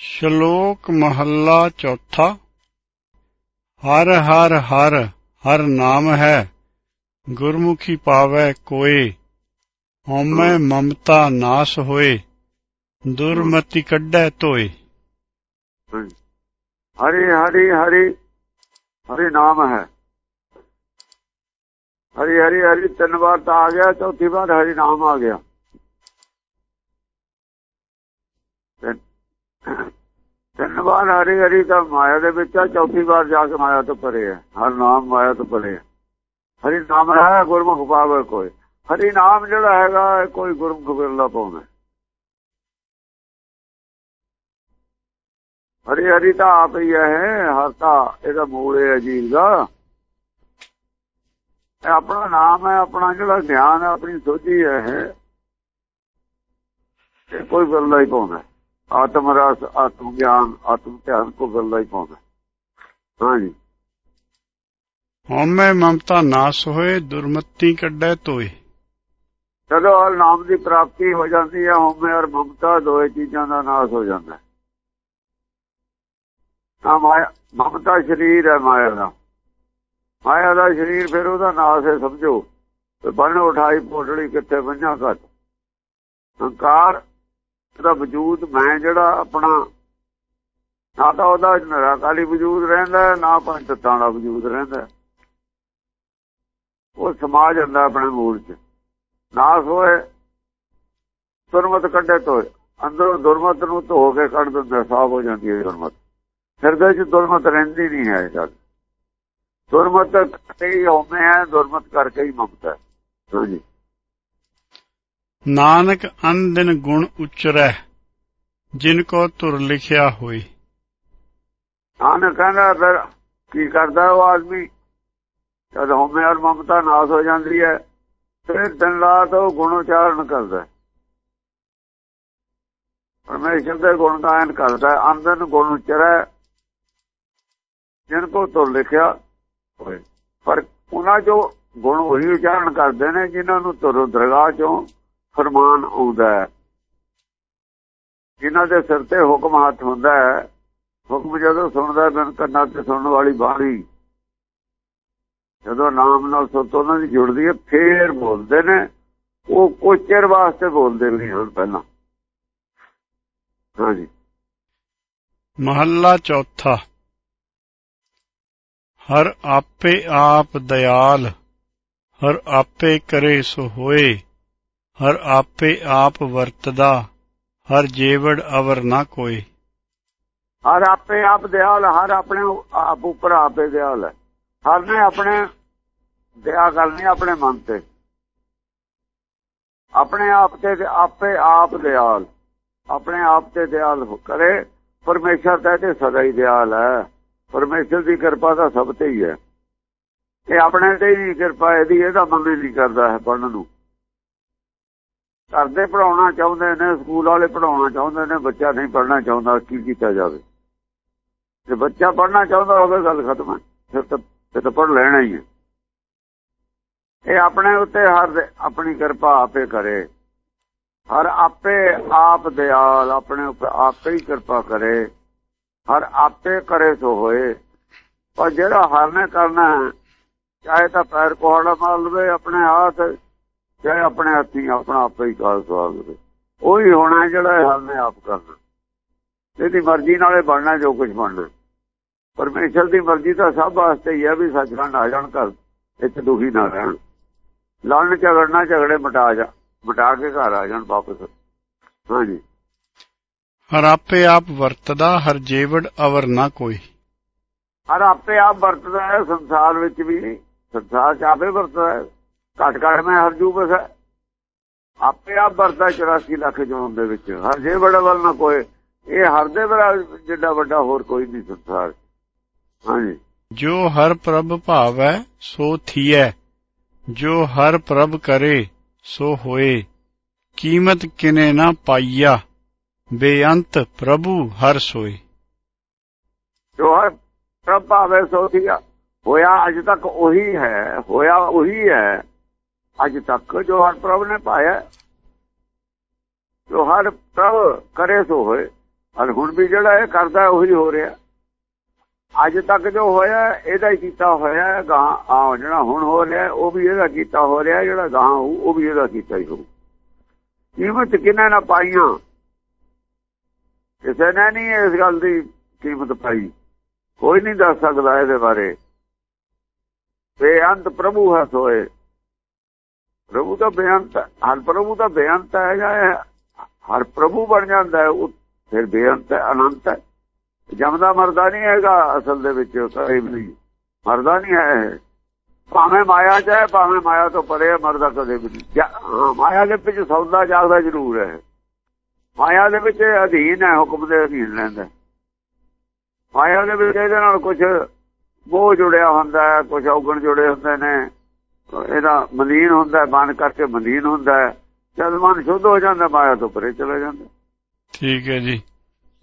ਸ਼ਲੋਕ ਮਹੱਲਾ ਚੌਥਾ। ਹਰ ਹਰ ਹਰ ਹਰ ਨਾਮ ਹੈ, ਗੁਰਮੁਖੀ ਪਾਵੈ ਕੋਏ, ਹਉਮੈ ਮਮਤਾ ਨਾਸ ਹੋਏ, ਦੁਰਮਤੀ ਕੱਢੈ ਧੋਏ। ਹਰੀ ਹਰੀ ਹਰੀ ਹਰੀ ਨਾਮ ਹੈ। ਹਰੀ ਹਰੀ ਹਰੀ ਤਿੰਨ ਵਾਰ ਤਾਂ ਆ ਗਿਆ, ਚੌਥੀ ਵਾਰ ਹਰੀ ਨਾਮ ਆ ਗਿਆ। ਤਿੰਨ ਹਰੀ ਹਰੀ ਤਾਂ ਮਾਇਆ ਦੇ ਵਿੱਚ ਆ, ਚੌਥੀ ਵਾਰ ਜਾ ਕੇ ਮਾਇਆ ਤੋਂ ਪਰੇ ਹੈ। ਹਰ ਨਾਮ ਮਾਇਆ ਤੋਂ ਪਰੇ ਹੈ। ਹਰੀ ਨਾਮ ਹੈ, ਗੁਰਮੁਖ ਪਾਵੇ ਕੋਈ। ਹਰੀ ਨਾਮ ਜਿਹੜਾ ਹੈਗਾ ਕੋਈ ਗੁਰਮੁਖ ਬਿਰਲਾ ਪਾਉਂਦਾ। ਹਰੀ ਹਰੀ ਤਾਂ ਆਪ ਹੀ ਹੈ, ਹਰ ਤਾਂ ਇਹਦਾ ਮੂਲ ਹੈ ਜੀਵ ਦਾ। ਇਹ ਆਪਣਾ ਨਾਮ ਹੈ, ਆਪਣਾ ਜਿਹੜਾ ਗਿਆਨ ਹੈ, ਆਪਣੀ ਸੋਝੀ ਹੈ ਇਹ ਕੋਈ ਬਿਰਲਾ ਹੀ ਪਾਉਂਦਾ। ਆਤਮ ਰਸ ਆਤਮ ਗਿਆਨ ਆਤਮ ਧਿਆਨ ਕੋ ਗੱਲਾਂ ਹੀ ਪਾਉਂਦਾ। ਹਾਂਜੀ। ਹਉਮੈ ਮਮਤਾ ਨਾਸ ਹੋਏ ਦੁਰਮਤੀ ਕੱਢੈ ਧੋਏ। ਜਦੋਂ ਹਰ ਨਾਮ ਦੀ ਪ੍ਰਾਪਤੀ ਹੋ ਜਾਂਦੀ ਹੈ ਹਉਮੈ ਔਰ ਮਮਤਾ ਦੋਏ ਚੀਜ਼ਾਂ ਦਾ ਨਾਸ ਹੋ ਜਾਂਦਾ ਤਾਂ ਮਾਇਆ ਮਮਤਾ ਸ਼ਰੀਰ ਹੈ ਮਾਇਆ ਦਾ। ਮਾਇਆ ਦਾ ਸ਼ਰੀਰ ਫਿਰ ਉਹਦਾ ਨਾਸ ਹੈ ਸਮਝੋ। ਤੇ ਬਣ ਉਠਾਈ ਪੋਟੜੀ ਕਿੱਥੇ ਬੰਝਾਂ ਘੱਟ ਹੰਕਾਰ ਦਾ ਵਜੂਦ ਮੈਂ ਜਿਹੜਾ ਆਪਣਾ, ਨਾ ਤਾਂ ਉਹਦਾ ਨਿਰਾਕਾਲੀ ਵਜੂਦ ਰਹਿੰਦਾ, ਨਾ ਪੰਜ ਤੱਤਾਂ ਦਾ ਵਜੂਦ ਰਹਿੰਦਾ। ਉਹ ਸਮਾ ਜਾਂਦਾ ਆਪਣੇ ਮੂਲ 'ਚ। ਨਾਸ ਹੋਏ ਦੁਰਮਤ ਕੱਢੇ ਤੋਂ ਅੰਦਰੋਂ ਦੁਰਮਤ ਨੂੰ ਧੋ ਕੇ ਕੱਢ ਦਿੰਦਾ, ਸਾਫ਼ ਹੋ ਜਾਂਦੀ ਹੈ ਦੁਰਮਤ। ਹਿਰਦੇ 'ਚ ਦੁਰਮਤ ਰਹਿੰਦੀ ਨਹੀਂ ਹੈ ਜਦ ਦੁਰਮਤ ਕਈ ਹੋਮੇ ਹੈ ਦੁਰਮਤ ਕਰਕੇ ਹੀ ਮਮਤਾ ਹੈ। ਹਾਂਜੀ। ਨਾਨਕ ਅੰਦਿਨ ਗੁਣ ਉਚਰੈ, ਜਿਨ ਕੋ ਤੁਰ ਲਿਖਿਆ ਹੋਈ। ਨਾਨਕ ਕਹਿੰਦਾ ਫਿਰ ਕੀ ਕਰਦਾ ਉਹ ਆਦਮੀ? ਜਦ ਹਉਮੈ ਔਰ ਮਮਤਾ ਨਾਸ ਹੋ ਜਾਂਦੀ ਹੈ, ਫਿਰ ਦਿਨ ਰਾਤ ਉਹ ਗੁਣ ਉਚਾਰਨ ਕਰਦਾ ਪਰਮੇਸ਼ਰ ਦੇ ਗੁਣ ਗਾਇਨ ਕਰਦਾ ਅੰਦਨ ਗੁਣ ਉਚਰੈ, ਜਿਨ ਕੋ ਤੁਰ ਲਿਖਿਆ ਹੋਏ। ਪਰ ਉਹਨਾਂ ਜੋ ਗੁਣ ਉਹੀ ਉਚਾਰਨ ਕਰਦੇ ਨੇ, ਜਿਨ੍ਹਾਂ ਨੂੰ ਤੁਰ ਦਰਗਾਹ ਚੋਂ ਫਰਮਾਨ ਆਉਂਦਾ ਹੈ। ਜਿਨ੍ਹਾਂ ਦੇ ਸਿਰ ਤੇ ਹੁਕਮ ਹੱਥ ਹੁੰਦਾ ਹੈ, ਹੁਕਮ ਜਦੋਂ ਸੁਣਦਾ ਬਿਨ ਕੰਨਾਂ ਤੇ ਸੁਣਨ ਵਾਲੀ ਬਾਣੀ, ਜਦੋਂ ਨਾਮ ਨਾਲ ਸੁਤ ਉਹਨਾਂ ਦੀ ਜੁੜਦੀ ਹੈ, ਫੇਰ ਬੋਲਦੇ ਨੇ। ਉਹ ਕੁਝ ਚਿਰ ਵਾਸਤੇ ਬੋਲਦੇ ਨਹੀਂ ਹੁਣ ਪਹਿਲਾਂ। ਹਾਂਜੀ। ਮਹੱਲਾ ਚੌਥਾ। ਹਰ ਆਪੇ ਆਪ ਦਿਆਲ, ਹਰ ਆਪੇ ਕਰੇ ਸੋ ਹੋਏ। ਹਰ ਆਪੇ ਆਪ ਵਰਤਦਾ, ਹਰ ਜੀਵੜ ਅਵਰ ਨਾ ਕੋਈ। ਹਰ ਆਪੇ ਆਪ ਦਿਆਲ, ਹਰ ਆਪਣੇ ਆਪ ਉੱਪਰ ਆਪੇ ਦਿਆਲ ਹੈ। ਹਰ ਨੇ ਆਪਣੇ ਦਇਆ ਕਰਨੀ ਆਪਣੇ ਮਨ ਤੇ। ਆਪਣੇ ਆਪ ਤੇ ਆਪੇ ਆਪ ਦਿਆਲ। ਆਪਣੇ ਆਪ ਤੇ ਦਿਆਲ ਕਰੇ, ਪਰਮੇਸ਼ਰ ਤੇ ਤੇ ਸਦਾ ਹੀ ਦਿਆਲ ਹੈ। ਪਰਮੇਸ਼ਰ ਦੀ ਕਿਰਪਾ ਤਾਂ ਸਭ ਤੇ ਹੀ ਹੈ। ਇਹ ਆਪਣੇ ਤੇ ਹੀ ਕਿਰਪਾ, ਇਹਦੀ ਇਹਦਾ ਮਨ ਨਹੀਂ ਕਰਦਾ ਹੈ ਪੜਨ ਨੂੰ। ਕਰਦੇ ਪੜਾਉਣਾ ਚਾਹੁੰਦੇ ਨੇ, ਸਕੂਲ ਵਾਲੇ ਪੜਾਉਣਾ ਚਾਹੁੰਦੇ ਨੇ, ਬੱਚਾ ਨਹੀਂ ਪੜਨਾ ਚਾਹੁੰਦਾ, ਕੀ ਕੀਤਾ ਜਾਵੇ? ਜੇ ਬੱਚਾ ਪੜਨਾ ਚਾਹੁੰਦਾ ਹੋਵੇ ਗੱਲ ਖਤਮ ਹੈ ਫਿਰ ਤਾਂ ਫਿਰ ਤਾਂ ਪੜ ਲੈਣਾ ਹੀ ਹੈ ਇਹ ਆਪਣੇ ਉੱਤੇ ਹਰ ਆਪਣੀ ਕਿਰਪਾ ਆਪੇ ਕਰੇ। ਹਰ ਆਪੇ ਆਪ ਦਿਆਲ, ਆਪਣੇ ਉੱਪਰ ਆਪੇ ਹੀ ਕਿਰਪਾ ਕਰੇ। ਹਰ ਆਪੇ ਕਰੇ ਸੋ ਹੋਏ। ਪਰ ਜਿਹੜਾ ਹਰ ਨੇ ਕਰਨਾ ਚਾਹੇ ਤਾਂ ਪੈਰ ਕੋਹੜਾ ਮਾਰ ਲਵੇ, ਆਪਣੇ ਹੱਥ ਚਾਹੇ ਆਪਣੇ ਹੱਥੀ ਆਪਣਾ ਆਪੇ ਹੀ ਕਾਲ ਸਵਾਲ ਦੇ ਉਹੀ ਹੋਣਾ ਜਿਹੜਾ ਹਰ ਨੇ ਆਪ ਕਰਨਾ। ਇਹਦੀ ਮਰਜ਼ੀ ਨਾਲੇ ਬਣਨਾ ਜੋ ਕੁਝ ਬਣਨਾ। ਪਰਮੇਸ਼ਰ ਦੀ ਮਰਜ਼ੀ ਤਾਂ ਸਭ ਵਾਸਤੇ ਹੀ ਹੈ ਵੀ ਸੱਚਖੰਡ ਆ ਜਾਣ ਘਰ ਇੱਥੇ ਦੁਖੀ ਨਾ ਰਹਿਣ। ਲੜਨ ਝਗੜਨਾ ਝਗੜੇ ਮਟਾ ਜਾ ਮਟਾ ਕੇ ਘਰ ਆ ਜਾਣ ਵਾਪਸ। ਹਾਂਜੀ। ਹਰ ਆਪੇ ਆਪ ਵਰਤਦਾ ਹਰ ਜੀਵੜ ਅਵਰ ਨਾ ਕੋਈ। ਹਰ ਆਪੇ ਆਪ ਵਰਤਦਾ ਹੈ ਸੰਸਾਰ ਵਿੱਚ ਵੀ ਸੰਸਾਰ ਚ ਆਪੇ ਵਰਤਦਾ ਹੈ। ਘਟ ਘਟ ਮੈਂ ਹਰਜੂ ਬਸ ਆਪੇ ਆਪ ਵਰਤਦਾ 84 ਲੱਖ ਜੋਨ ਦੇ ਵਿੱਚ। ਹਰ ਜੇ ਬੜਾ ਵੱਲ ਨਾ ਕੋਈ। ਇਹ ਹਰ ਦੇ ਬੜਾ ਜਿੱਡਾ ਵੱਡਾ ਹੋਰ ਕੋਈ ਨਹੀਂ ਸੰਸਾਰ। ਹਾਂਜੀ। ਜੋ ਹਰ ਪ੍ਰਭ ਭਾਵੈ ਸੋ ਥੀਐ। ਜੋ ਹਰ ਪ੍ਰਭ ਕਰੇ ਸੋ ਹੋਏ। ਕੀਮਤ ਕਿਨੇ ਨਾ ਪਾਈਆ ਬੇਅੰਤ ਪ੍ਰਭੂ ਹਰ ਸੋਏ। ਜੋ ਹਰ ਪ੍ਰਭ ਭਾਵੈ ਸੋ ਥੀਆ ਹੋਇਆ ਅਜ ਤੱਕ ਉਹੀ ਹੈ ਹੋਇਆ ਉਹੀ ਹੈ। ਅੱਜ ਤੱਕ ਜੋ ਹਰ ਪ੍ਰਭ ਨੇ ਪਾਇਆ, ਜੋ ਹਰ ਪ੍ਰਭ ਕਰੇ ਸੋ ਹੋਏ। ਔਰ ਹੁਣ ਵੀ ਜਿਹੜਾ ਇਹ ਕਰਦਾ, ਉਹੀ ਹੋ ਰਿਹਾ। ਅੱਜ ਤੱਕ ਜੋ ਹੋਇਆ, ਇਹਦਾ ਹੀ ਕੀਤਾ ਹੋਇਆ ਗਾਂ ਆ ਜਿਹੜਾ ਹੁਣ ਹੋ ਰਿਹਾ, ਉਹ ਵੀ ਇਹਦਾ ਕੀਤਾ ਹੋ ਰਿਹਾ, ਜਿਹੜਾ ਗਾਂ ਉਹ ਵੀ ਇਹਦਾ ਕੀਤਾ ਹੀ ਹੋਊ। ਕੀਮਤ ਕਿੰਨਾ ਨਾ ਪਾਈਆਂ? ਕਿਸੇ ਨੇ ਨਹੀਂ ਇਸ ਗੱਲ ਦੀ ਕੀਮਤ ਪਾਈ। ਕੋਈ ਨਹੀਂ ਦੱਸ ਸਕਦਾ ਇਹਦੇ ਬਾਰੇ। ਬੇਅੰਤ ਪ੍ਰਭੂ ਹੈ ਸੋਏ। ਪ੍ਰਭੂ ਦਾ ਬੇਅੰਤ ਹਰ ਪ੍ਰਭੂ ਦਾ ਬੇਅੰਤ ਹੈ ਜਾਂ ਹਰ ਪ੍ਰਭੂ ਬਣ ਜਾਂਦਾ ਹੈ, ਉਹ ਫਿਰ ਬੇਅੰਤ ਹੈ ਅਨੰਤ ਹੈ। ਜਮਦਾ ਮਰਦਾ ਨਹੀਂ ਹੈਗਾ ਅਸਲ ਦੇ ਵਿੱਚ ਕਦੇ ਵੀ ਮਰਦਾ ਨਹੀਂ ਹੈ ਭਾਵੇਂ ਮਾਇਆ ਚ ਹੈ, ਭਾਵੇਂ ਮਾਇਆ ਤੋਂ ਪਰੇ ਮਰਦਾ ਕਦੇ ਵੀ ਨਹੀਂ। ਮਾਇਆ ਦੇ ਵਿੱਚ ਸੌਦਾ ਜਾਗਦਾ ਜ਼ਰੂਰ ਹੈ। ਮਾਇਆ ਦੇ ਵਿੱਚ ਅਧੀਨ ਹੈ, ਹੁਕਮ ਦੇ ਅਧੀਨ ਰਹਿੰਦਾ ਮਾਇਆ ਦੇ ਵਿੱਚ ਇਹਦੇ ਨਾਲ ਕੁਝ ਬੋਝ ਜੁੜਿਆ ਹੁੰਦਾ ਹੈ ਕੁਝ ਔਗਣ ਜੁੜੇ ਹੁੰਦੇ ਨੇ। ਇਹਦਾ ਮਲੀਨ ਹੁੰਦਾ ਮਨ ਕਰਕੇ ਮਲੀਨ ਹੁੰਦਾ। ਜਦ ਮਨ ਸ਼ੁੱਧ ਹੋ ਜਾਂਦਾ ਮਾਇਆ ਤੋਂ ਪਰੇ ਚਲਾ ਜਾਂਦਾ। ਠੀਕ ਹੈ ਜੀ।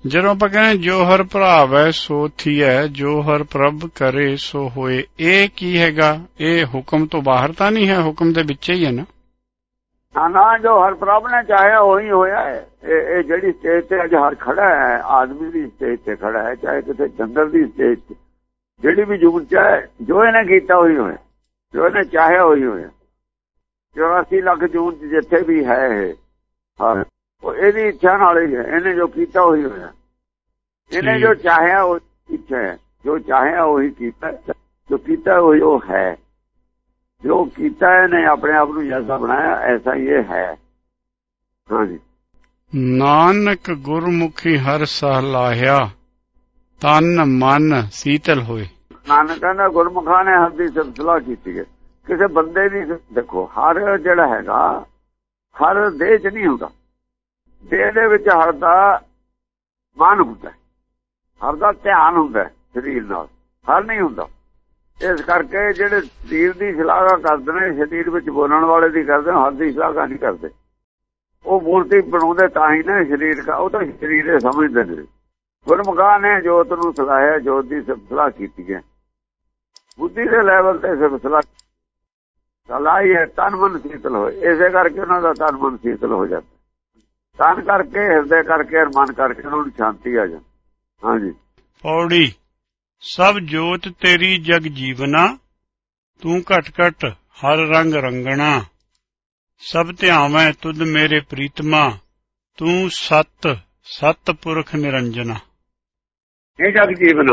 ਜਦੋਂ ਆਪਾਂ ਕਹਿੰਦੇ ਜੋ ਹਰ ਭਰਾਵ ਹੈ ਸੋ ਥੀਐ ਜੋ ਹਰ ਪ੍ਰਭ ਕਰੇ ਸੋ ਹੋਏ। ਇਹ ਕੀ ਹੈਗਾ? ਇਹ ਹੁਕਮ ਤੋਂ ਬਾਹਰ ਤਾਂ ਨਹੀਂ ਹੈ ਹੁਕਮ ਦੇ ਵਿੱਚ ਹੀ ਹੈ ਨਾ। ਨਾ ਨਾ ਜੋ ਹਰ ਪ੍ਰਭ ਨੇ ਚਾਹਿਆ ਉਹੀ ਹੋਇਆ ਹੈ। ਇਹ ਜਿਹੜੀ ਸਟੇਜ ਤੇ ਅੱਜ ਹਰ ਖੜਾ ਹੈ ਆਦਮੀ ਦੀ ਸਟੇਜ ਤੇ ਖੜਾ ਹੈ ਚਾਹੇ ਕਿਸੇ ਜੰਗਲ ਦੀ ਸਟੇਜ ਤੇ। ਜਿਹੜੀ ਵੀ ਜੂਨ ਚਾਹੇ ਜੋ ਇਹਨੇ ਕੀਤਾ ਉਹੀ ਹੋਇਆ। ਜੋ ਇਹਨੇ ਚਾਹਿਆ ਉਹੀ ਹੋਇਆ। 84 ਲੱਖ ਜੂਨ ਜਿੱਥੇ ਵੀ ਹੈ ਹਾਂ ਉਹ ਇਹਦੀ ਇੱਛਾ ਨਾਲ ਹੀ ਹੈ ਇਹਨੇ ਜੋ ਕੀਤਾ ਉਹੀ ਹੋਇਆ। ਇਹਨੇ ਜੋ ਚਾਹਿਆ ਉਹ ਇੱਛਾ ਹੈ ਜੋ ਚਾਹਿਆ ਉਹੀ ਕੀਤਾ ਜੋ ਕੀਤਾ ਉਹੀ ਉਹ ਹੈ। ਜੋ ਕੀਤਾ ਇਹਨੇ ਆਪਣੇ ਆਪ ਨੂੰ ਜੈਸਾ ਬਣਾਇਆ ਐਸਾ ਹੀ ਇਹ ਹੈ। ਹਾਂਜੀ। ਨਾਨਕ ਗੁਰਮੁਖੀ ਹਰ ਸਹ ਲਾਹਿਆ ਤਨ ਮਨ ਸੀਤਲ ਹੋਏ। ਨਾਨਕ ਕਹਿੰਦਾ ਗੁਰਮੁਖਾਂ ਨੇ ਹਰ ਦੀ ਸਿਲਸਿਲਾ ਕੀਤੀ ਹੈ। ਕਿਸੇ ਬੰਦੇ ਦੀ ਦੇਖੋ, ਹਰ ਜਿਹੜਾ ਹੈਗਾ, ਹਰ ਦੇਹ 'ਚ ਨਹੀਂ ਹੁੰਦਾ। ਦੇਹ ਦੇ ਵਿੱਚ ਹਰ ਦਾ ਮਨ ਹੁੰਦਾ ਹਰ ਦਾ ਧਿਆਨ ਹੁੰਦਾ ਸਰੀਰ ਨਾਲ। ਹਰ ਨਹੀਂ ਹੁੰਦਾ। ਇਸ ਕਰਕੇ ਜਿਹੜੇ ਸਰੀਰ ਦੀ ਸ਼ਲਾਘਾ ਕਰਦੇ ਨੇ, ਸਰੀਰ ਵਿੱਚ ਬੋਲਣ ਵਾਲੇ ਦੀ ਕਰਦੇ ਹਰ ਦੀ ਸ਼ਲਾਘਾ ਨਹੀਂ ਕਰਦੇ। ਉਹ ਮੂਰਤੀ ਬਣਾਉਂਦੇ ਤਾਂ ਹੀ ਨਾ ਸਰੀਰ ਦਾ ਉਹ ਤਾਂ ਸਰੀਰ ਦੇ ਸਮਝਦੇ ਨੇ। ਗੁਰਮੁਖਾਂ ਨੇ ਜੋਤ ਨੂੰ ਸਲਾਹਿਆ, ਜੋਤ ਦੀ ਸਲਾਹ ਕੀਤੀ ਹੈ। ਬੁੱਧੀ ਦੇ ਲੈਵਲ ਤੇ ਸਲਾਹ ਸਲਾਹੀ ਹੈ ਤਨ ਮਨ ਸੀਤਲ ਹੋਏ। ਇਸੇ ਕਰਕੇ ਉਹਨਾਂ ਦਾ ਤਨ ਮਨ ਸੀਤਲ ਹੋ ਜਾਂਦਾ। ਤਨ ਕਰਕੇ ਹਿਰਦੇ ਕਰਕੇ ਮਨ ਕਰਕੇ ਉਹਨਾਂ ਨੂੰ ਸ਼ਾਂਤੀ ਆ ਜਾਂਦੀ। ਹਾਂਜੀ। ਪੌੜੀ ਸਭ ਜੋਤ ਤੇਰੀ ਜਗ ਜੀਵਨਾ ਤੂੰ ਘਟ ਘਟ ਹਰ ਰੰਗ ਰੰਗਣਾ। ਸਭ ਧਿਆਵੈ ਤੁਧ ਮੇਰੇ ਪ੍ਰੀਤਮਾ ਤੂੰ ਸਤ ਸਤ ਪੁਰਖ ਨਿਰੰਜਨਾ। ਇਹ ਜਗ ਜੀਵਨ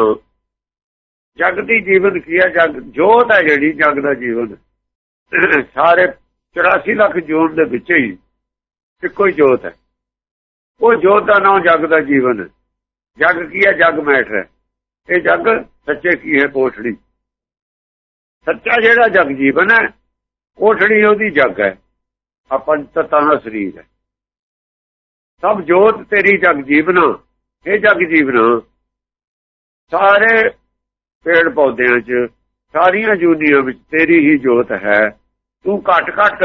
ਜਗ ਦੀ ਜੀਵਨ ਕੀ ਹੈ ਜਗ, ਜੋਤ ਹੈ ਜਿਹੜੀ, ਜਗ ਦਾ ਜੀਵਨ। ਸਾਰੇ 84 ਲੱਖ ਜੋਤ ਦੇ ਵਿੱਚ ਹੀ ਇੱਕੋ ਹੀ ਜੋਤ ਹੈ। ਉਹ ਜੋਤ ਦਾ ਨਾਮ ਜਗ ਦਾ ਜੀਵਨ ਜਗ ਕੀ ਹੈ ਜਗ ਮੈਟਰ ਇਹ ਜਗ ਸੱਚੇ ਕੀ ਹੈ? ਕੋਠੜੀ। ਸੱਚਾ ਜਿਹੜਾ ਜਗ ਜੀਵਨ ਹੈ, ਕੋਠੜੀ ਉਹਦੀ ਜਗ ਹੈ। ਆਪਾਂ ਤਤਾਂ ਦਾ ਸਰੀਰ ਹੈ। ਸਭ ਜੋਤ ਤੇਰੀ ਜਗ ਜੀਵਨਾ, ਇਹ ਜਗ ਜੀਵਨਾ। ਸਾਰੇ ਪੇੜ ਪੌਦਿਆਂ 'ਚ, ਸਾਰੀਆਂ ਜੂਨੀਆਂ ਵਿੱਚ ਤੇਰੀ ਹੀ ਜੋਤ ਹੈ। ਤੂੰ ਘਟ ਘਟ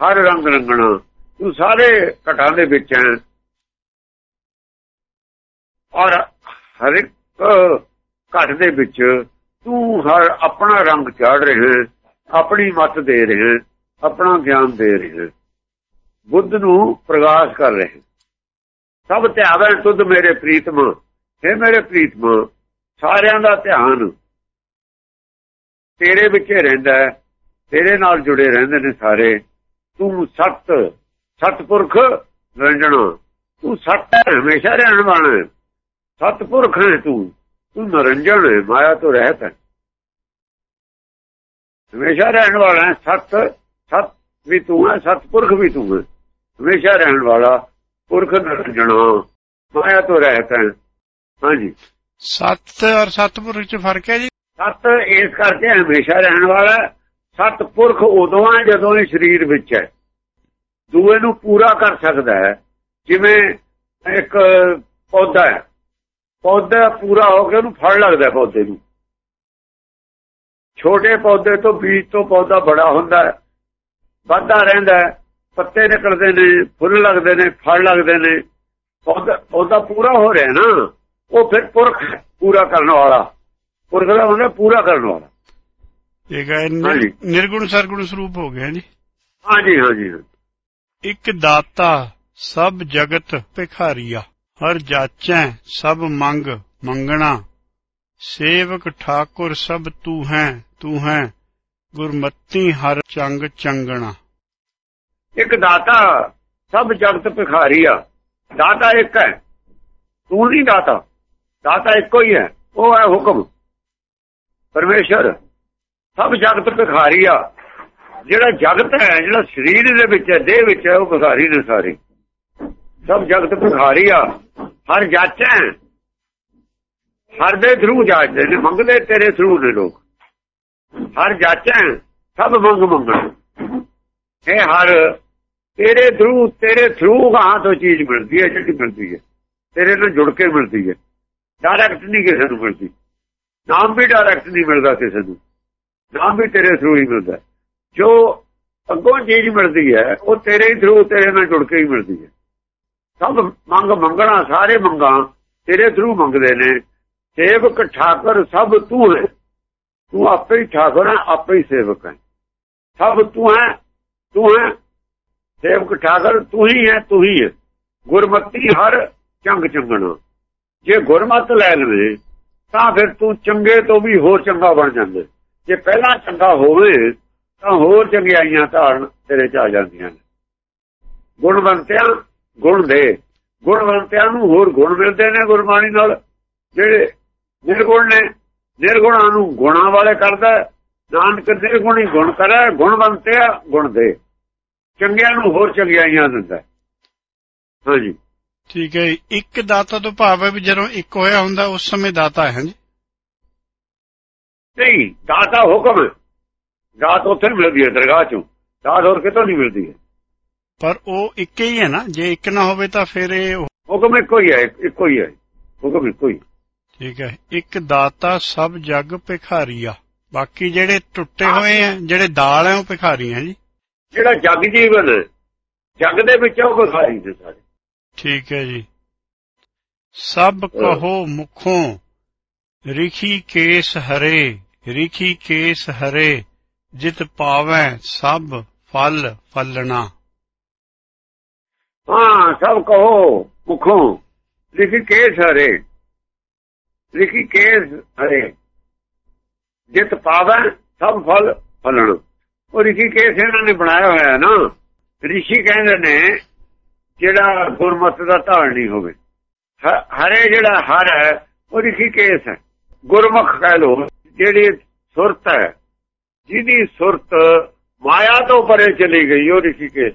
ਹਰ ਰੰਗ ਰੰਗਣਾ, ਤੂੰ ਸਾਰੇ ਘਟਾਂ ਦੇ ਵਿੱਚ ਹੈ ਔਰ ਹਰ ਇੱਕ ਘਟ ਦੇ ਵਿੱਚ ਤੂੰ ਹਰ ਆਪਣਾ ਰੰਗ ਚੜ ਰਿਹਾ, ਆਪਣੀ ਮਤ ਦੇ ਰਿਹਾ, ਆਪਣਾ ਗਿਆਨ ਦੇ ਰਿਹਾ। ਬੁੱਧ ਨੂੰ ਪ੍ਰਗਾਸ਼ ਕਰ ਰਿਹਾ। ਸਭ ਧਿਆਵੈ ਤੁਧ ਮੇਰੇ ਪ੍ਰੀਤਮ, ਹੈ ਮੇਰੇ ਪ੍ਰੀਤਮ, ਸਾਰਿਆਂ ਦਾ ਧਿਆਨ ਤੇਰੇ ਵਿੱਚ ਰਹਿੰਦਾ ਤੇਰੇ ਨਾਲ ਜੁੜੇ ਰਹਿੰਦੇ ਨੇ ਸਾਰੇ। ਤੂੰ ਸਤ, ਸਤਪੁਰਖ ਰੰਜਣਾ। ਤੂੰ ਸਤ ਹਮੇਸ਼ਾ ਰਹਿਣ ਵਾਲਾ ਸਤਪੁਰਖ ਹੈ ਤੂੰ ਤੂੰ ਨਰੰਜਨ ਹੈ, ਮਾਇਆ ਤੋਂ ਰਹਿਤ ਹੈ। ਹਮੇਸ਼ਾ ਰਹਿਣ ਵਾਲਾ ਹੈ, ਸਤ ਸਤ ਵੀ ਤੂੰ ਹੈ, ਸਤਪੁਰਖ ਵੀ ਤੂੰ ਹੈ। ਹਮੇਸ਼ਾ ਰਹਿਣ ਵਾਲਾ, ਪੁਰਖ ਨਰੰਜਣਾ, ਮਾਇਆ ਤੋਂ ਰਹਿਤ ਹੈ। ਹਾਂਜੀ। ਸਤ ਔਰ ਸਤਪੁਰਖ ਚ ਫ਼ਰਕ ਹੈ ਜੀ? ਸਤ ਇਸ ਕਰਕੇ ਹਮੇਸ਼ਾ ਰਹਿਣ ਵਾਲਾ ਸਤਪੁਰਖ ਉਦੋਂ ਹੈ ਜਦੋਂ ਇਹ ਸਰੀਰ ਵਿੱਚ ਹੈ। ਦੂਏ ਨੂੰ ਪੂਰਾ ਕਰ ਸਕਦਾ ਹੈ। ਜਿਵੇਂ ਇੱਕ ਪੌਦਾ ਹੈ। ਪੌਦਾ ਪੂਰਾ ਹੋ ਕੇ ਉਹਨੂੰ ਫਲ ਲੱਗਦਾ ਪੌਦੇ ਨੂੰ। ਛੋਟੇ ਪੌਦੇ ਤੋਂ ਬੀਜ ਤੋਂ ਪੌਦਾ ਬੜਾ ਹੁੰਦਾ ਹੈ। ਵੱਧਦਾ ਰਹਿੰਦਾ ਪੱਤੇ ਨਿਕਲਦੇ ਨੇ, ਫੁੱਲ ਲੱਗਦੇ ਨੇ, ਫਲ ਲੱਗਦੇ ਨੇ। ਪੌਦਾ ਪੌਦਾ ਪੂਰਾ ਹੋ ਰਿਹਾ ਨਾ। ਉਹ ਫਿਰ ਪੁਰਖ ਪੂਰਾ ਕਰਨ ਵਾਲਾ। ਪੁਰਖ ਦਾ ਹੁੰਦਾ ਪੂਰਾ ਕਰਨ ਵਾਲਾ ਇਹ ਹੈ ਨਿਰਗੁਣ ਸਰਗੁਣ ਸਰੂਪ ਹੋ ਗਿਆ ਜੀ ਹਾਂਜੀ ਹਾਂਜੀ ਇੱਕ ਦਾਤਾ ਸਭ ਜਗਤ ਭਿਖਾਰੀਆ ਹਰ ਜਾਚੈ ਸਭ ਮੰਗ ਮੰਗਣਾ ਸੇਵਕ ਠਾਕੁਰ ਸਭ ਤੂੰ ਹੈ ਤੂੰ ਹੈ ਗੁਰਮਤੀ ਹਰ ਚੰਗ ਚੰਗਣਾ ਇੱਕ ਦਾਤਾ ਸਭ ਜਗਤ ਭਿਖਾਰੀ ਆ ਦਾਤਾ ਇੱਕ ਹੈ ਤੂੰ ਨਹੀਂ ਦਾਤਾ ਦਾਤਾ ਇੱਕੋ ਹੀ ਹੈ ਉਹ ਹੈ ਹੁਕਮ ਪਰਮੇਸ਼ਰ, ਸਭ ਜਗਤ ਭਿਖਾਰੀ ਆ। ਜਿਹੜਾ ਜਗਤ ਹੈ, ਜਿਹੜਾ ਸਰੀਰ ਦੇ ਵਿੱਚ ਹੈ, ਦੇਹ ਵਿੱਚ ਹੈ, ਉਹ ਭਿਖਾਰੀ ਨੇ ਸਾਰੇ। ਸਭ ਜਗਤ ਭਿਖਾਰੀ ਆ। ਹਰ ਜਾਚੈ ਹਰ ਦੇ ਥਰੂ ਜਾਚਦੇ ਨੇ, ਮੰਗਦੇ ਤੇਰੇ ਥਰੂ ਨੇ ਲੋਕ। ਹਰ ਜਾਚੈ ਸਭ ਮੰਗ ਮੰਗਣ। ਇਹ ਹਰ ਤੇਰੇ ਥਰੂ ਤੇਰੇ ਥਰੂ ਗਾਂ ਤੋਂ ਚੀਜ਼ ਮਿਲਦੀ ਹੈ, ਜਿਹੜੀ ਮਿਲਦੀ ਹੈ। ਤੇਰੇ ਨਾਲ ਜੁੜ ਕੇ ਮਿਲਦੀ ਹੈ। ਡਾਇਰੈਕਟ ਨਹੀਂ ਕਿਸੇ ਨੂੰ ਮਿਲਦੀ। ਨਾਮ ਵੀ ਡਾਇਰੈਕਟ ਨਹੀਂ ਮਿਲਦਾ ਕਿਸੇ ਨੂੰ। ਨਾਮ ਵੀ ਤੇਰੇ ਥਰੂ ਹੀ ਮਿਲਦਾ ਜੋ ਅੱਗੋਂ ਚੀਜ਼ ਮਿਲਦੀ ਹੈ, ਉਹ ਤੇਰੇ ਹੀ ਥਰੂ ਤੇਰੇ ਨਾਲ ਜੁੜ ਕੇ ਹੀ ਮਿਲਦੀ ਹੈ। ਸਭ ਮੰਗ ਮੰਗਣਾ, ਸਾਰੇ ਮੰਗਾਂ ਤੇਰੇ ਥਰੂ ਮੰਗਦੇ ਨੇ। ਸੇਵਕ ਠਾਕਰ ਸਭ ਤੂੰ ਹੈ। ਤੂੰ ਆਪੇ ਹੀ ਠਾਕਰ ਹੈ, ਆਪੇ ਹੀ ਸੇਵਕ ਹੈ। ਸਭ ਤੂੰ ਹੈ ਤੂੰ ਹੈ। ਸੇਵਕ ਠਾਕਰ ਤੂੰ ਹੀ ਹੈ, ਤੂੰ ਹੀ ਹੈ। ਗੁਰਮਤੀ ਹਰ ਚੰਗ ਚੰਗਣਾ। ਜੇ ਗੁਰਮਤ ਲੈ ਲਵੇ ਤਾਂ ਫਿਰ ਤੂੰ ਚੰਗੇ ਤੋਂ ਵੀ ਹੋਰ ਚੰਗਾ ਬਣ ਜਾਂਦਾ। ਜੇ ਪਹਿਲਾਂ ਚੰਗਾ ਹੋਵੇ, ਤਾਂ ਹੋਰ ਚੰਗਿਆਈਆਂ ਧਾਰਨ ਤੇਰੇ ਚ ਆ ਜਾਂਦੀਆਂ ਨੇ। ਗੁਣਵੰਤਿਆਂ ਗੁਣ ਦੇ। ਗੁਣਵੰਤਿਆਂ ਨੂੰ ਹੋਰ ਗੁਣ ਮਿਲਦੇ ਨੇ ਗੁਰਬਾਣੀ ਨਾਲ। ਜਿਹੜੇ ਨਿਰਗੁਣ ਨੇ, ਨਿਰਗੁਣਾਂ ਨੂੰ ਗੁਣਾਂ ਵਾਲੇ ਕਰਦਾ ਨਾਨਕ ਨਿਰਗੁਣੀ ਗੁਣ ਕਰੇ, ਗੁਣਵੰਤਿਆ ਗੁਣ ਦੇ। ਚੰਗਿਆਂ ਨੂੰ ਹੋਰ ਚੰਗਿਆਈਆਂ ਦਿੰਦਾ ਹਾਂਜੀ। ਠੀਕ ਹੈ ਇੱਕ ਦਾਤਾ ਤੋਂ ਭਾਵ ਹੈ ਵੀ ਜਦੋਂ ਇੱਕ ਹੋਇਆ ਹੁੰਦਾ ਉਸ ਸਮੇਂ ਦਾਤਾ ਹੈ ਜੀ ਨਹੀਂ ਦਾਤਾ ਹੁਕਮ ਦਾਤ ਉੱਥੇ ਮਿਲਦੀ ਹੈ ਦਰਗਾਹ ਚੋਂ। ਦਾਤ ਹੋਰ ਕਿਤੋਂ ਨਹੀਂ ਮਿਲਦੀ ਹੈ। ਪਰ ਉਹ ਇੱਕ ਹੀ ਹੈ ਨਾ। ਜੇ ਇੱਕ ਨਾ ਹੋਵੇ ਤਾਂ ਫਿਰ ਇਹ ਹੁਕਮ ਇੱਕੋ ਹੀ ਹੈ ਇੱਕੋ ਹੀ ਹੈ। ਹੁਕਮ ਇੱਕੋ ਹੀ ਠੀਕ ਹੈ। ਇੱਕ ਦਾਤਾ ਸਭ ਜਗ ਭਿਖਾਰੀਆ ਬਾਕੀ ਜਿਹੜੇ ਟੁੱਟੇ ਹੋਏ ਆ ਜਿਹੜੇ ਦਾਲ ਹੈ ਉਹ ਭਿਖਾਰੀ ਹੈ ਜੀ। ਜਿਹੜਾ ਜਗ ਜੀਵਨ ਜਗ ਦੇ ਵਿੱਚ ਉਹ ਭਿਖਾਰੀ ਨੇ ਸਾਰੇ। ਠੀਕ ਹੈ ਜੀ। ਸਭ ਕਹੋ ਮੁਖੋਂ ਰਿਖੀ ਕੇਸ ਹਰੇ ਰਿਖੀ ਕੇਸ ਹਰੇ ਜਿਤ ਪਾਵੈ ਸਭ ਫਲ ਫਲਣਾ। ਹਾਂ ਸਭ ਕਹੋ ਮੁਖੋਂ ਲਿਖੀ ਕੇਸ ਹਰੇ ਲਿਖੀ ਕੇਸ ਹਰੇ ਜਿਤ ਪਾਵੈ ਸਭ ਫਲ ਫਲਣ। ਉਹ ਰਿਸ਼ੀ ਕੇਸ ਇਹਨਾਂ ਨੇ ਬਣਾਇਆ ਹੋਇਆ ਨਾ। ਰਿਸ਼ੀ ਕਹਿੰਦੇ ਨੇ ਜਿਹੜਾ ਗੁਰਮਤ ਦਾ ਧਾਰਨੀ ਹੋਵੇ। ਹਰੇ ਜਿਹੜਾ ਹਰ ਹੈ, ਉਹ ਰਿਖੀ ਕੇਸ ਹੈ। ਗੁਰਮੁਖ ਕਹਿ ਲੋ ਜਿਹੜੀ ਸੁਰਤ ਹੈ, ਜਿਹਦੀ ਸੁਰਤ ਮਾਇਆ ਤੋਂ ਪਰੇ ਚਲੀ ਗਈ, ਉਹ ਰਿਖੀ ਕੇਸ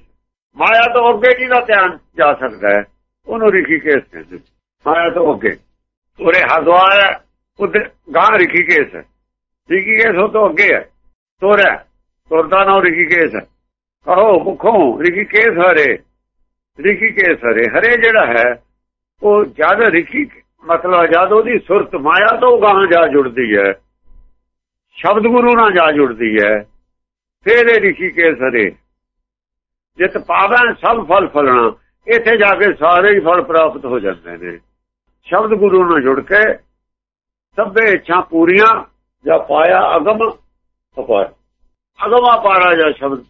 ਮਾਇਆ ਤੋਂ ਅੱਗੇ ਜਿਹਦਾ ਧਿਆਨ ਜਾ ਸਕਦਾ ਹੈ? ਉਹਨੂੰ ਰਿਸ਼ੀਕੇਸ਼ ਕਹਿੰਦੇ ਮਾਇਆ ਤੋਂ ਅੱਗੇ। ਉਰੇ ਹਰਦੁਆਰ ਹੈ ਉਹਦੇ ਗਾਂ ਰਿਸ਼ੀਕੇਸ਼ ਹੈ। ਰਿਸ਼ੀਕੇਸ਼ ਉਹ ਤੋਂ ਅੱਗੇ ਹੈ। ਤੋਰਾ ਤੁਰਦਾ ਨਾ ਰਿਸ਼ੀਕੇਸ਼ ਹੈ। ਕਹੋ ਮੁਖੋਂ ਰਿਸ਼ੀਕੇਸ਼ ਹਰੇ। ਰਿਖੀ ਰਿਸ਼ੀਕੇਸ਼ ਹਰੇ ਹਰੇ ਜਿਹੜਾ ਹੈ ਉਹ ਜਦ ਰਿਸ਼ੀ ਮਤਲਬ ਜਦ ਉਹਦੀ ਸੁਰਤ ਮਾਇਆ ਤੋਂ ਗਾਂ ਜਾ ਜੁੜਦੀ ਹੈ ਸ਼ਬਦ ਗੁਰੂ ਨਾਲ ਜਾ ਜੁੜਦੀ ਹੈ ਫਿਰ ਇਹ ਰਿਸ਼ੀਕੇਸ਼ ਹਰੇ ਜਿਤ ਪਾਵੈ ਸਭ ਫਲ ਫਲਣਾ ਇੱਥੇ ਜਾ ਕੇ ਸਾਰੇ ਹੀ ਫਲ ਪ੍ਰਾਪਤ ਹੋ ਜਾਂਦੇ ਨੇ। ਸ਼ਬਦ ਗੁਰੂ ਨਾਲ ਜੁੜ ਕੇ ਸਭੇ ਇੱਛਾ ਪੂਰੀਆਂ ਜਾਂ ਪਾਇਆ ਅਗਮ ਅਪਾਰ। ਅਗਮ ਅਪਾਰਾ ਜਾਂ ਸ਼ਬਦ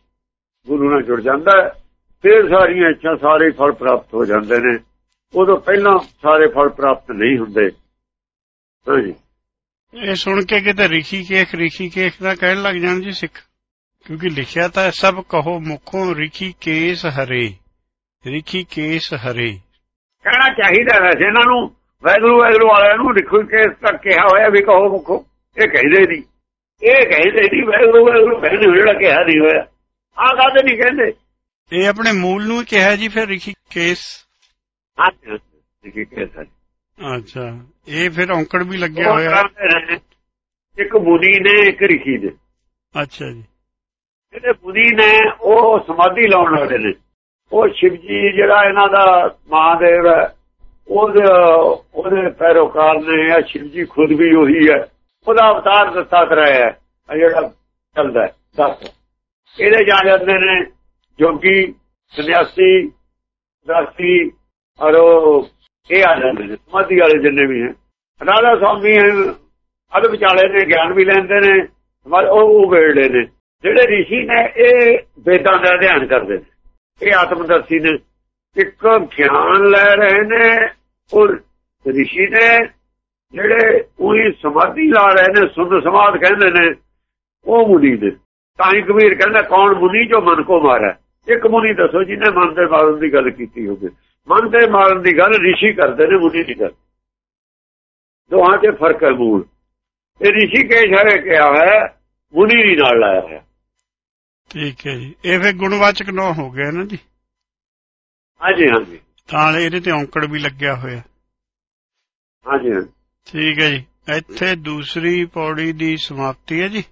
ਗੁਰੂ ਨਾਲ ਜੁੜ ਜਾਂਦਾ ਹੈ, ਫਿਰ ਸਾਰੀਆਂ ਇੱਛਾ ਸਾਰੇ ਫਲ ਪ੍ਰਾਪਤ ਹੋ ਜਾਂਦੇ ਨੇ। ਉਦੋਂ ਪਹਿਲਾਂ ਸਾਰੇ ਫਲ ਪ੍ਰਾਪਤ ਨਹੀਂ ਹੁੰਦੇ। ਹਾਂਜੀ ਇਹ ਸੁਣ ਕੇ ਕਿਤੇ ਰਿਖੀਕੇਖ ਰਿਖੀਕੇਖ ਦਾ ਕਹਿਣ ਲੱਗ ਜਾਣ ਜੀ ਸਿੱਖ। ਕਿਉਂਕਿ ਲਿਖਿਆ ਤਾਂ ਸਭ ਕਹੋ ਮੁਖੋਂ ਰਿਖੀਕੇਸ ਹਰੇ ਰਿਖੀਕੇਸ ਹਰੇ। ਕਹਿਣਾ ਚਾਹੀਦਾ ਵੈਸੇ ਇਹਨਾਂ ਨੂੰ ਵੈਗਰੂ ਵੈਗਰੂ ਵਾਲਿਆਂ ਨੂੰ ਲਿਖੋ ਕੇ ਤੱਕ ਕਿਹਾ ਹੋਇਆ ਵੀ ਕਹੋ ਮੁਖੋ। ਇਹ ਕਹਿੰਦੇ ਨਹੀਂ। ਇਹ ਕਹਿੰਦੇ ਨਹੀਂ ਵੈਗਰੂ ਵੈਗਰੂ ਕਹਿੰਦੇ ਜਿਹੜਾ ਕਿਹਾ ਨਹੀਂ ਹੋਇਆ। ਆਹ ਕਾਹਦੇ ਨਹੀਂ ਕਹਿੰਦੇ। ਇਹ ਆਪਣੇ ਮੂਲ ਨੂੰ ਕਿਹਾ ਜੀ ਫਿਰ ਰਿਖੀਕੇਸ ਅੱਜ ਲਿਖੀ ਕੇ ਸਰ ਅੱਛਾ ਇਹ ਫਿਰ ਔਂਕੜ ਵੀ ਲੱਗਿਆ ਹੋਇਆ। ਇੱਕ ਮੁਨੀ ਨੇ ਇੱਕ ਰਿਖੀ ਨੇ। ਅੱਛਾ ਜੀ। ਜਿਹੜੇ ਮੁਨੀ ਨੇ ਉਹ ਸਮਾਧੀ ਲਾਉਣ ਵਾਲੇ ਨੇ। ਉਹ ਸ਼ਿਵ ਜੀ ਜਿਹੜਾ ਇਹਨਾਂ ਦਾ ਮਹਾਦੇਵ ਹੈ ਉਹਦੇ ਉਹਦੇ ਪੈਰੋਕਾਰ ਨੇ ਆ ਸ਼ਿਵ ਜੀ ਖੁਦ ਵੀ ਉਹੀ ਹੈ। ਉਹਦਾ ਅਵਤਾਰ ਦੱਸਾ ਕਰਾਇਆ ਹੈ ਜਿਹੜਾ ਚੱਲਦਾ ਹੈ, ਦੱਸ। ਇਹਦੇ ਜਾ ਜਾਂਦੇ ਨੇ ਜੋਗੀ, ਸੰਨਿਆਸੀ ਦਾਸੀ ਔਰ ਇਹ ਆ ਜਾਂਦੇ ਨੇ, ਸਮਾਧੀ ਵਾਲੇ ਜਿੰਨੇ ਵੀ ਹੈ। ਰਾਧਾ ਸਵਾਮੀ ਹੈ ਅਦ ਵਿਚਾਲੇ ਨੇ, ਗਿਆਨ ਵੀ ਲੈਂਦੇ ਨੇ ਉਹ ਉਹ ਵੇੜਦੇ ਨੇ। ਜਿਹੜੇ ਰਿਸ਼ੀ ਨੇ, ਇਹ ਵੇਦਾਂ ਦਾ ਅਧਿਐਨ ਕਰਦੇ ਨੇ। ਇਹ ਆਤਮਦਰਸ਼ੀ ਨੇ। ਇੱਕ ਗਿਆਨ ਲੈ ਰਹੇ ਨੇ, ਉਹ ਰਿਸ਼ੀ ਨੇ, ਜਿਹੜੇ ਉਹੀ ਸਮਾਧੀ ਲਾ ਰਹੇ ਨੇ, ਸੁਧ ਸਮਾਧ ਕਹਿੰਦੇ ਨੇ, ਉਹ ਮੁਨੀ ਨੇ। ਤਾਂ ਹੀ ਕਬੀਰ ਕਹਿੰਦਾ, ਕੌਣ ਮੁਨੀ ਜੋ ਮਨ ਕੋ ਮਾਰਾ? ਇੱਕ ਮੁਨੀ ਦੱਸੋ ਜਿਹਨੇ ਮਨ ਦੇ ਮਾਰਨ ਦੀ ਗੱਲ ਕੀਤੀ ਹੋਵੇ। ਮਨ ਦੇ ਮਾਰਨ ਦੀ ਗੱਲ ਰਿਸ਼ੀ ਕਰਦੇ ਨੇ ਮੁਨੀ ਨਹੀਂ ਕਰਦੇ ਦੋਹਾਂ 'ਚ ਫ਼ਰਕ ਹੈ ਮੂਲ। ਇਹ ਰਿਸ਼ੀਕੇਸ਼ ਹੈ ਕਿਹਾ ਹੈ ਮੁਨੀ ਨਹੀਂ ਨਾਲ ਲਾਇਆ ਹੈ ਠੀਕ ਹੈ ਜੀ। ਇਹ ਫਿਰ ਗੁਣਵਾਚਕ ਨੋ ਹੋ ਗਿਆ ਨਾ ਜੀ? ਹਾਂਜੀ ਹਾਂਜੀ। ਤਾਂ ਇਹਦੇ ਤੇ ਔਂਕੜ ਵੀ ਲੱਗਿਆ ਹੋਇਆ। ਹਾਂਜੀ। ਠੀਕ ਹੈ ਜੀ। ਇੱਥੇ ਦੂਸਰੀ ਪੌੜੀ ਦੀ ਸਮਾਪਤੀ ਹੈ ਜੀ।